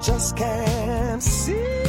Just can't see.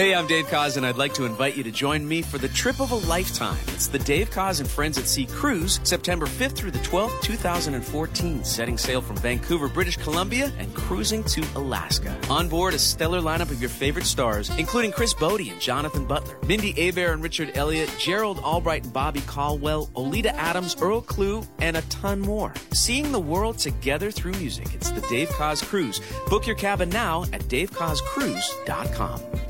Hey, I'm Dave Koz, and I'd like to invite you to join me for the trip of a lifetime. It's the Dave Koz and Friends at Sea Cruise, September 5th through the 12th, 2014, setting sail from Vancouver, British Columbia, and cruising to Alaska. On board, a stellar lineup of your favorite stars, including Chris Botti and Jonathan Butler, Mindy Abair and Richard Elliott, Gerald Albright and Bobby Caldwell, Oleta Adams, Earl Klugh, and a ton more. Seeing the world together through music. It's the Dave Koz Cruise. Book your cabin now at davekozcruise.com.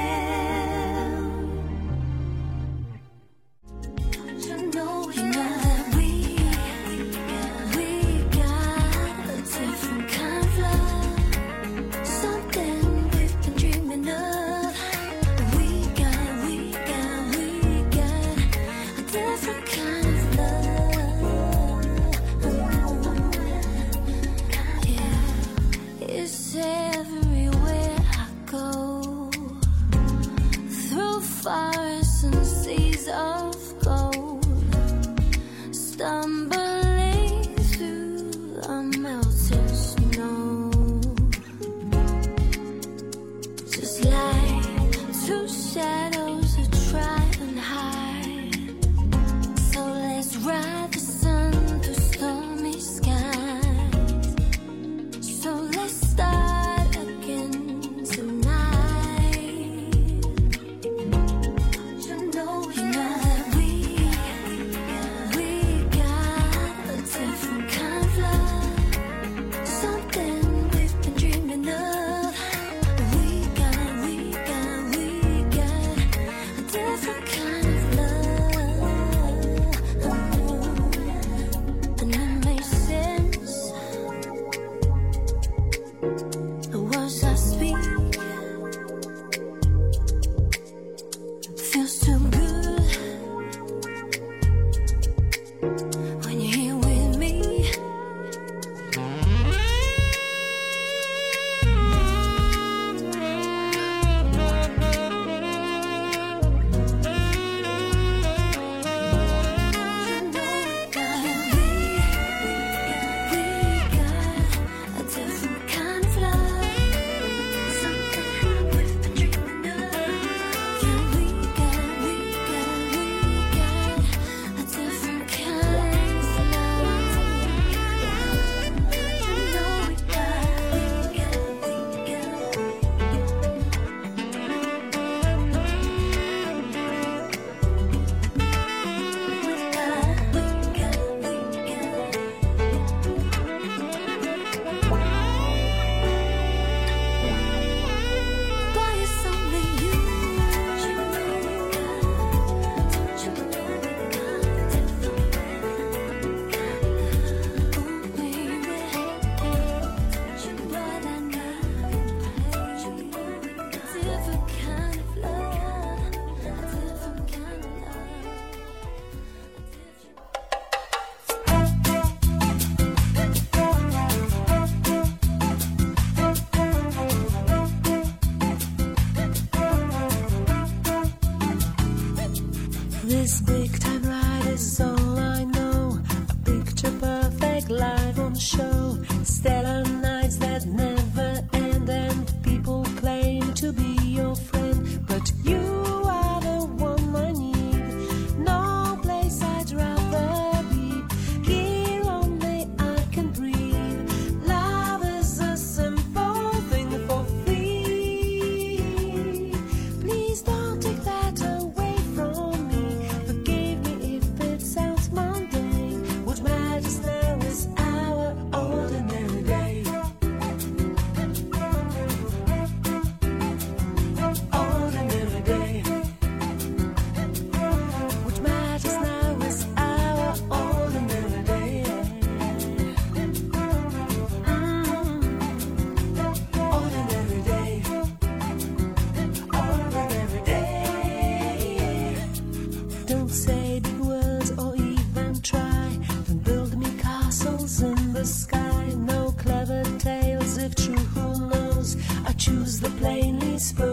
The plainly spoken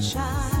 sunshine.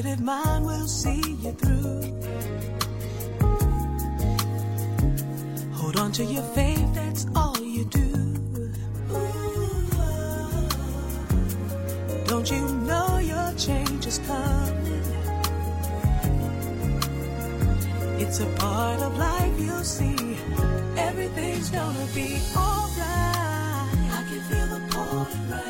committed mind will see you through. Hold on to your faith, that's all you do. Don't you know your change is coming? It's a part of life, you'll see. Everything's gonna be alright. I can feel the pouring rain.